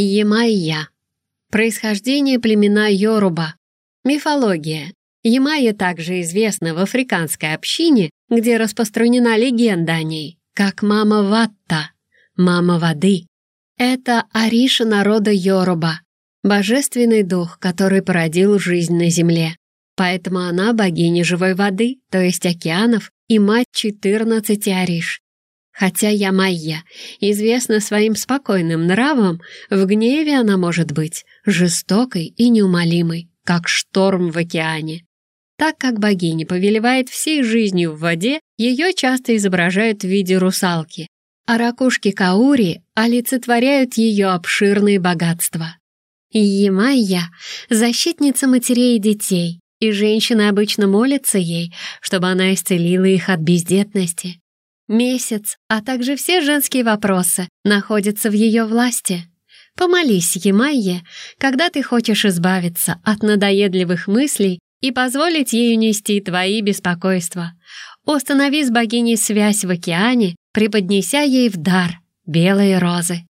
Ямайя. Происхождение племена Йоруба. Мифология. Ямайя также известна в африканской общине, где распространена легенда о ней, как мама Ватта, мама воды. Это Ариша народа Йоруба, божественный дух, который породил жизнь на земле. Поэтому она богиня живой воды, то есть океанов, и мать 14 Ариш. Хотя Ямайя известна своим спокойным нравом, в гневе она может быть жестокой и неумолимой, как шторм в океане. Так как богиня повелевает всей жизнью в воде, ее часто изображают в виде русалки, а ракушки Каури олицетворяют ее обширные богатства. Ямайя — защитница матерей и детей, и женщины обычно молятся ей, чтобы она исцелила их от бездетности. Месяц, а также все женские вопросы находятся в ее власти. Помолись, Ямайе, когда ты хочешь избавиться от надоедливых мыслей и позволить ей унести твои беспокойства. Установи с богиней связь в океане, преподнеся ей в дар белые розы.